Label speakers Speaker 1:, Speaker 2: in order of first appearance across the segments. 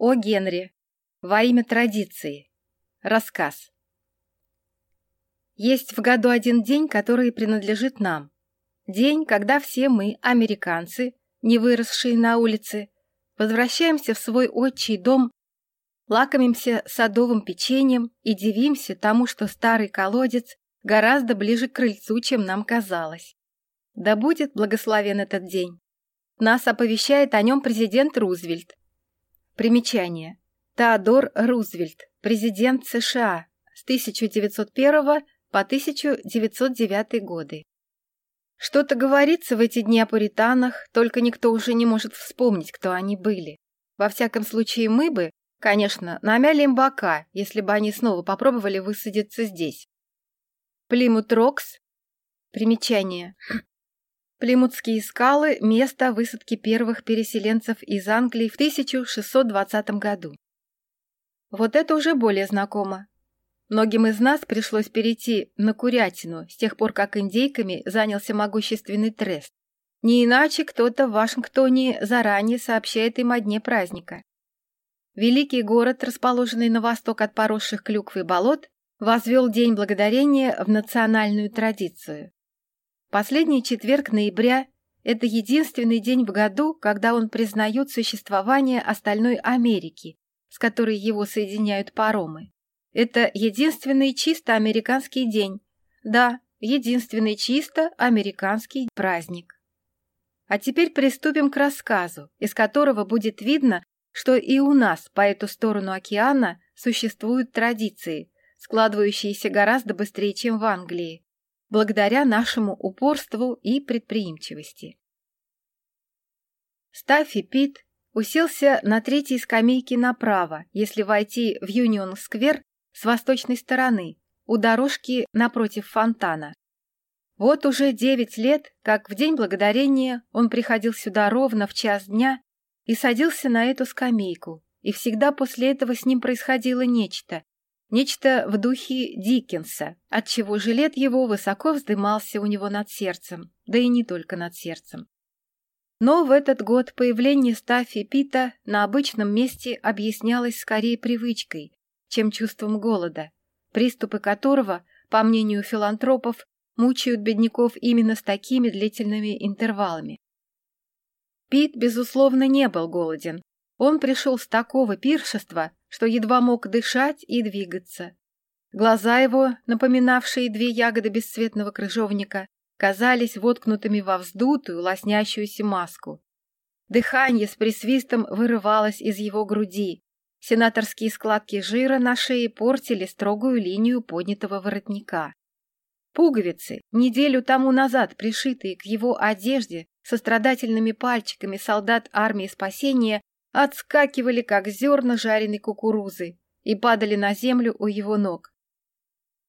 Speaker 1: О Генри. Во имя традиции. Рассказ. Есть в году один день, который принадлежит нам. День, когда все мы, американцы, не выросшие на улице, возвращаемся в свой отчий дом, лакомимся садовым печеньем и дивимся тому, что старый колодец гораздо ближе к крыльцу, чем нам казалось. Да будет благословен этот день. Нас оповещает о нем президент Рузвельт, Примечание. Теодор Рузвельт, президент США с 1901 по 1909 годы. Что-то говорится в эти дни о пуританах, только никто уже не может вспомнить, кто они были. Во всяком случае, мы бы, конечно, намяли им бока, если бы они снова попробовали высадиться здесь. Плимут Рокс. Примечание. Плимутские скалы – место высадки первых переселенцев из Англии в 1620 году. Вот это уже более знакомо. Многим из нас пришлось перейти на курятину с тех пор, как индейками занялся могущественный трест. Не иначе кто-то в Вашингтоне заранее сообщает им о дне праздника. Великий город, расположенный на восток от поросших клюквой болот, возвел День Благодарения в национальную традицию. Последний четверг ноября – это единственный день в году, когда он признает существование остальной Америки, с которой его соединяют паромы. Это единственный чисто американский день. Да, единственный чисто американский праздник. А теперь приступим к рассказу, из которого будет видно, что и у нас по эту сторону океана существуют традиции, складывающиеся гораздо быстрее, чем в Англии благодаря нашему упорству и предприимчивости. Стаффи Пит уселся на третьей скамейке направо, если войти в Юнион-сквер с восточной стороны, у дорожки напротив фонтана. Вот уже девять лет, как в День Благодарения он приходил сюда ровно в час дня и садился на эту скамейку, и всегда после этого с ним происходило нечто, Нечто в духе Диккенса, отчего жилет его высоко вздымался у него над сердцем, да и не только над сердцем. Но в этот год появление Стаффи Пита на обычном месте объяснялось скорее привычкой, чем чувством голода, приступы которого, по мнению филантропов, мучают бедняков именно с такими длительными интервалами. Пит, безусловно, не был голоден. Он пришел с такого пиршества, что едва мог дышать и двигаться. Глаза его, напоминавшие две ягоды бесцветного крыжовника, казались воткнутыми во вздутую, лоснящуюся маску. Дыхание с присвистом вырывалось из его груди. Сенаторские складки жира на шее портили строгую линию поднятого воротника. Пуговицы, неделю тому назад пришитые к его одежде со страдательными пальчиками солдат армии спасения, отскакивали, как зерна жареной кукурузы, и падали на землю у его ног.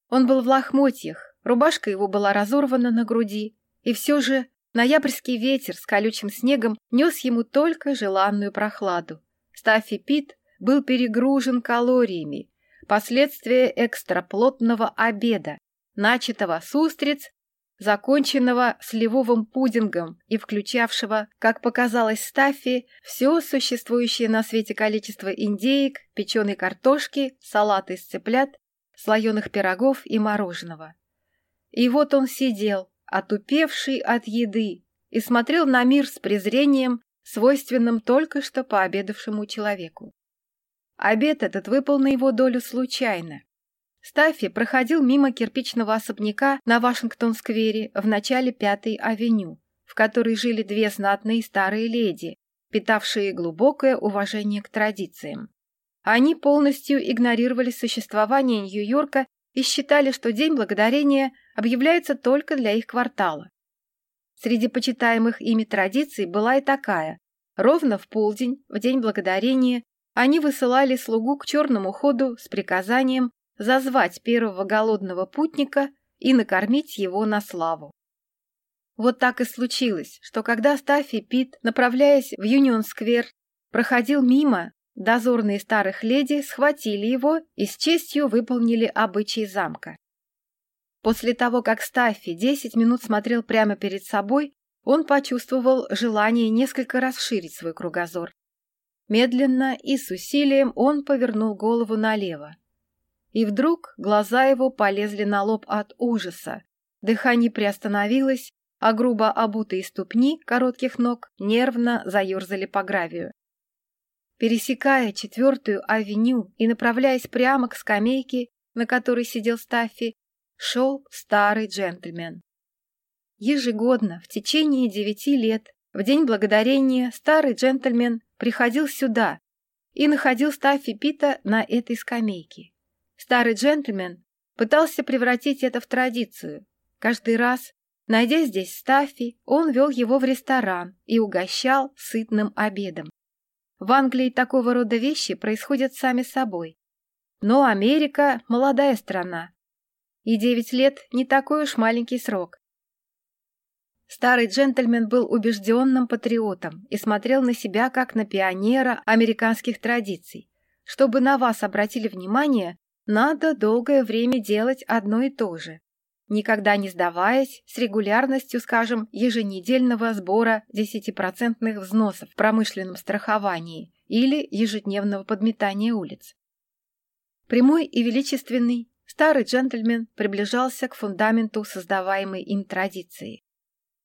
Speaker 1: Он был в лохмотьях, рубашка его была разорвана на груди, и все же ноябрьский ветер с колючим снегом нес ему только желанную прохладу. Стаффи Пит был перегружен калориями, последствия экстраплотного обеда, начатого с устриц законченного сливовым пудингом и включавшего, как показалось Стаффи, все существующее на свете количество индеек, печеной картошки, салата из цыплят, слоеных пирогов и мороженого. И вот он сидел, отупевший от еды, и смотрел на мир с презрением, свойственным только что пообедавшему человеку. Обед этот выпал на его долю случайно. Стаффи проходил мимо кирпичного особняка на Вашингтон-сквере в начале Пятой авеню, в которой жили две знатные старые леди, питавшие глубокое уважение к традициям. Они полностью игнорировали существование Нью-Йорка и считали, что День Благодарения объявляется только для их квартала. Среди почитаемых ими традиций была и такая. Ровно в полдень, в День Благодарения, они высылали слугу к черному ходу с приказанием зазвать первого голодного путника и накормить его на славу. Вот так и случилось, что когда Стаффи Пит, направляясь в Юнион-сквер, проходил мимо, дозорные старых леди схватили его и с честью выполнили обычай замка. После того, как Стаффи десять минут смотрел прямо перед собой, он почувствовал желание несколько расширить свой кругозор. Медленно и с усилием он повернул голову налево. И вдруг глаза его полезли на лоб от ужаса. Дыхание приостановилось, а грубо обутые ступни коротких ног нервно заерзали по гравию. Пересекая четвертую авеню и направляясь прямо к скамейке, на которой сидел Стаффи, шел старый джентльмен. Ежегодно, в течение девяти лет, в День Благодарения, старый джентльмен приходил сюда и находил Стаффи Пита на этой скамейке. Старый джентльмен пытался превратить это в традицию. Каждый раз, найдя здесь Стаффи, он вел его в ресторан и угощал сытным обедом. В Англии такого рода вещи происходят сами собой. Но Америка – молодая страна. И девять лет – не такой уж маленький срок. Старый джентльмен был убежденным патриотом и смотрел на себя как на пионера американских традиций. Чтобы на вас обратили внимание, надо долгое время делать одно и то же, никогда не сдаваясь с регулярностью, скажем, еженедельного сбора 10% взносов в промышленном страховании или ежедневного подметания улиц. Прямой и величественный, старый джентльмен приближался к фундаменту создаваемой им традиции.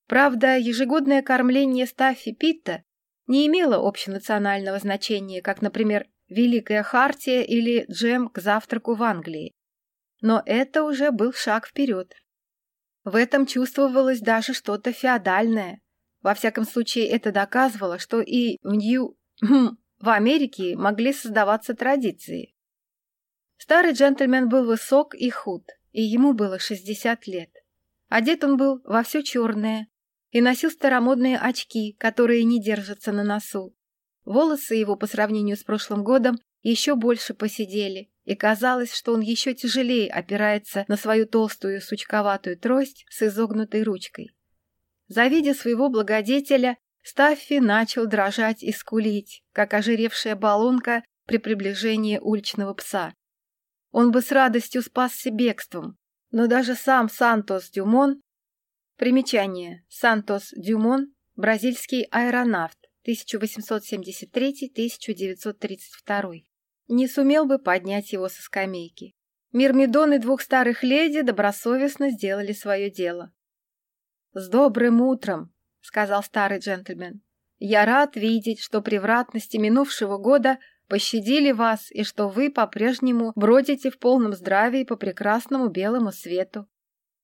Speaker 1: Правда, ежегодное кормление Стаффи Питта не имело общенационального значения, как, например, Великая Хартия или джем к завтраку в Англии. Но это уже был шаг вперед. В этом чувствовалось даже что-то феодальное. Во всяком случае, это доказывало, что и в Нью... Хм, в Америке могли создаваться традиции. Старый джентльмен был высок и худ, и ему было 60 лет. Одет он был во все черное и носил старомодные очки, которые не держатся на носу. Волосы его по сравнению с прошлым годом еще больше посидели, и казалось, что он еще тяжелее опирается на свою толстую сучковатую трость с изогнутой ручкой. Завидя своего благодетеля, Стаффи начал дрожать и скулить, как ожиревшая баллонка при приближении уличного пса. Он бы с радостью спасся бегством, но даже сам Сантос Дюмон... Примечание. Сантос Дюмон – бразильский аэронавт, 1873-1932, не сумел бы поднять его со скамейки. Мирмидон и двух старых леди добросовестно сделали свое дело. «С добрым утром!» — сказал старый джентльмен. «Я рад видеть, что превратности минувшего года пощадили вас и что вы по-прежнему бродите в полном здравии по прекрасному белому свету.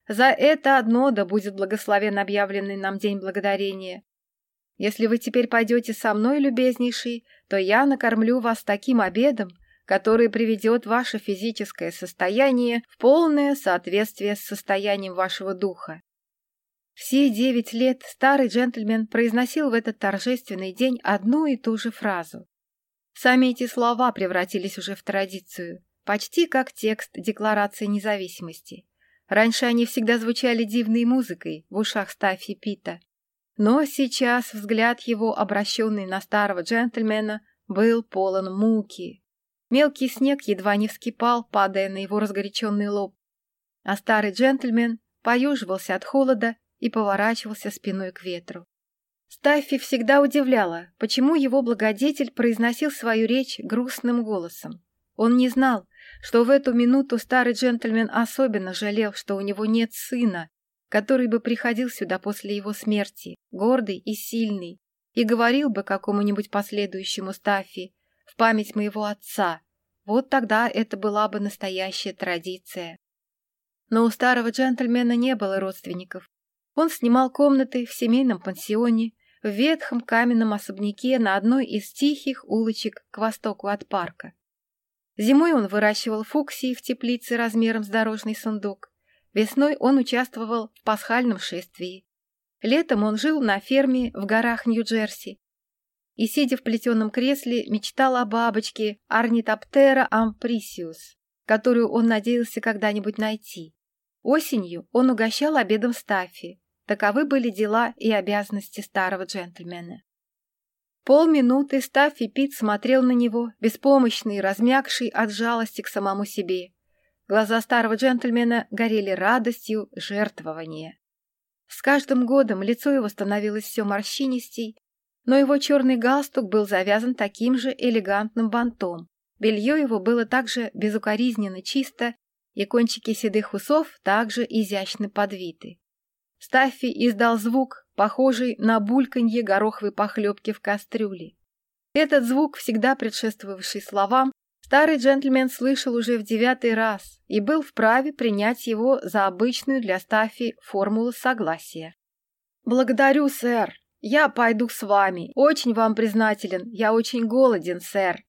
Speaker 1: За это одно да будет благословен объявленный нам День Благодарения. Если вы теперь пойдете со мной, любезнейший, то я накормлю вас таким обедом, который приведет ваше физическое состояние в полное соответствие с состоянием вашего духа. Все девять лет старый джентльмен произносил в этот торжественный день одну и ту же фразу. Сами эти слова превратились уже в традицию, почти как текст Декларации независимости. Раньше они всегда звучали дивной музыкой в ушах Стаффи Пита. Но сейчас взгляд его, обращенный на старого джентльмена, был полон муки. Мелкий снег едва не вскипал, падая на его разгоряченный лоб. А старый джентльмен поюживался от холода и поворачивался спиной к ветру. Стаффи всегда удивляла, почему его благодетель произносил свою речь грустным голосом. Он не знал, что в эту минуту старый джентльмен особенно жалел, что у него нет сына, который бы приходил сюда после его смерти, гордый и сильный, и говорил бы какому-нибудь последующему Стаффи в память моего отца. Вот тогда это была бы настоящая традиция. Но у старого джентльмена не было родственников. Он снимал комнаты в семейном пансионе, в ветхом каменном особняке на одной из тихих улочек к востоку от парка. Зимой он выращивал фуксии в теплице размером с дорожный сундук, Весной он участвовал в пасхальном шествии. Летом он жил на ферме в горах Нью-Джерси. И, сидя в плетеном кресле, мечтал о бабочке Арнитоптера амприсиус, которую он надеялся когда-нибудь найти. Осенью он угощал обедом Стаффи. Таковы были дела и обязанности старого джентльмена. Полминуты Стаффи Пит смотрел на него, беспомощный размягший от жалости к самому себе. Глаза старого джентльмена горели радостью жертвования. С каждым годом лицо его становилось все морщинистей, но его черный галстук был завязан таким же элегантным бантом. Белье его было также безукоризненно чисто, и кончики седых усов также изящно подвиты. Стаффи издал звук, похожий на бульканье гороховой похлебки в кастрюле. Этот звук, всегда предшествовавший словам, старый джентльмен слышал уже в девятый раз и был вправе принять его за обычную для Стаффи формулу согласия. «Благодарю, сэр. Я пойду с вами. Очень вам признателен. Я очень голоден, сэр».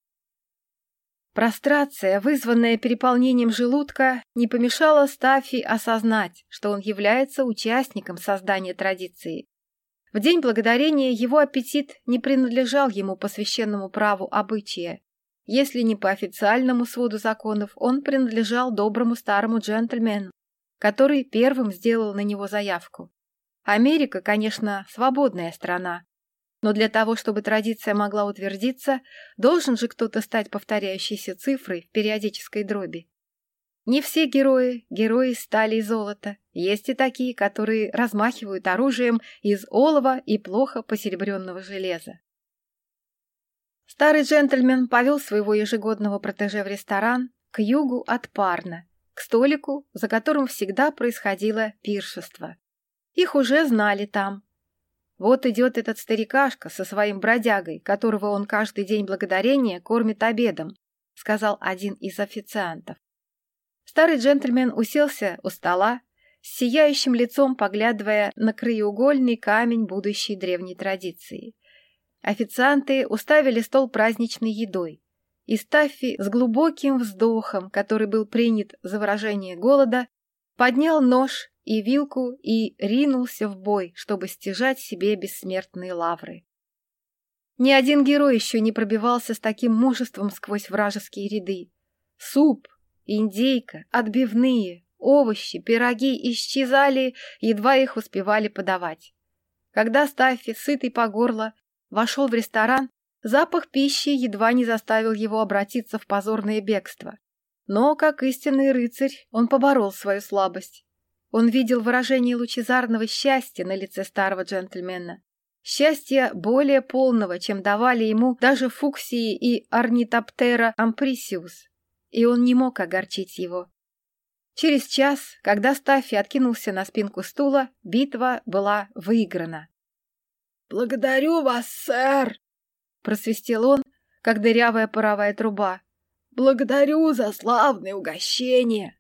Speaker 1: Прострация, вызванная переполнением желудка, не помешала Стаффи осознать, что он является участником создания традиции. В День Благодарения его аппетит не принадлежал ему по священному праву обычая. Если не по официальному своду законов, он принадлежал доброму старому джентльмену, который первым сделал на него заявку. Америка, конечно, свободная страна, но для того, чтобы традиция могла утвердиться, должен же кто-то стать повторяющейся цифрой в периодической дроби. Не все герои – герои стали и золота. Есть и такие, которые размахивают оружием из олова и плохо посеребренного железа. Старый джентльмен повел своего ежегодного протеже в ресторан к югу от Парна, к столику, за которым всегда происходило пиршество. Их уже знали там. Вот идет этот старикашка со своим бродягой, которого он каждый день благодарения кормит обедом, сказал один из официантов. Старый джентльмен уселся у стола, с сияющим лицом поглядывая на краеугольный камень будущей древней традиции. Официанты уставили стол праздничной едой, и Стаффи с глубоким вздохом, который был принят за выражение голода, поднял нож и вилку и ринулся в бой, чтобы стяжать себе бессмертные лавры. Ни один герой еще не пробивался с таким мужеством сквозь вражеские ряды. Суп, индейка, отбивные, овощи, пироги исчезали, едва их успевали подавать. Когда Стаффи, сытый по горло, вошел в ресторан, запах пищи едва не заставил его обратиться в позорное бегство. Но, как истинный рыцарь, он поборол свою слабость. Он видел выражение лучезарного счастья на лице старого джентльмена. Счастья более полного, чем давали ему даже Фуксии и Орнитоптера Амприсиус. И он не мог огорчить его. Через час, когда Стаффи откинулся на спинку стула, битва была выиграна. «Благодарю вас, сэр!» — просвистел он, как дырявая паровая труба. «Благодарю за славное угощение!»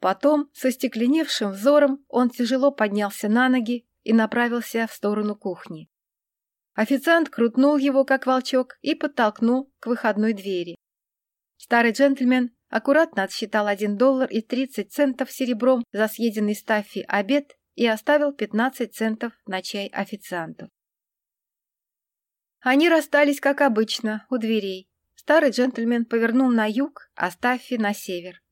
Speaker 1: Потом, со стекленевшим взором, он тяжело поднялся на ноги и направился в сторону кухни. Официант крутнул его, как волчок, и подтолкнул к выходной двери. Старый джентльмен аккуратно отсчитал один доллар и тридцать центов серебром за съеденный Стаффи обед и оставил пятнадцать центов на чай официанту. Они расстались, как обычно, у дверей. Старый джентльмен повернул на юг, а Стаффи на север.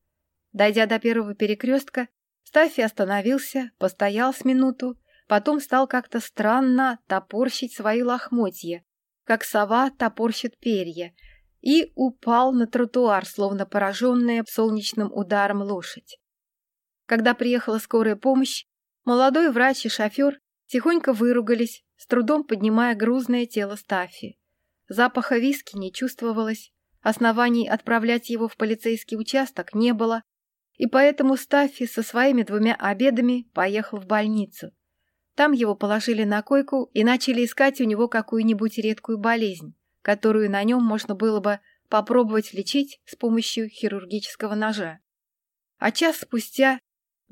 Speaker 1: Дойдя до первого перекрестка, Стаффи остановился, постоял с минуту, потом стал как-то странно топорщить свои лохмотья, как сова топорщит перья, и упал на тротуар, словно пораженная солнечным ударом лошадь. Когда приехала скорая помощь, молодой врач и шофер тихонько выругались, с трудом поднимая грузное тело Стаффи. Запаха виски не чувствовалось, оснований отправлять его в полицейский участок не было, и поэтому Стаффи со своими двумя обедами поехал в больницу. Там его положили на койку и начали искать у него какую-нибудь редкую болезнь, которую на нем можно было бы попробовать лечить с помощью хирургического ножа. А час спустя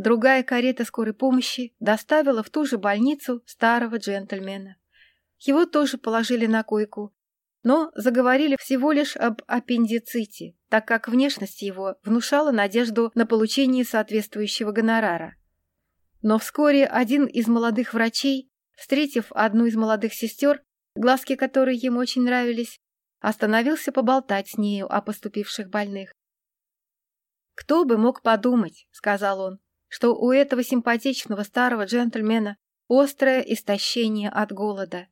Speaker 1: другая карета скорой помощи доставила в ту же больницу старого джентльмена. Его тоже положили на койку, но заговорили всего лишь об аппендиците, так как внешность его внушала надежду на получение соответствующего гонорара. Но вскоре один из молодых врачей, встретив одну из молодых сестер, глазки которой ему очень нравились, остановился поболтать с нею о поступивших больных. «Кто бы мог подумать, — сказал он, — что у этого симпатичного старого джентльмена острое истощение от голода.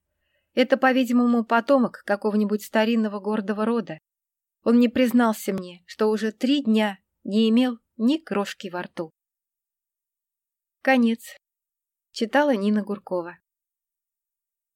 Speaker 1: Это, по-видимому, потомок какого-нибудь старинного гордого рода. Он не признался мне, что уже три дня не имел ни крошки во рту. Конец. Читала Нина Гуркова.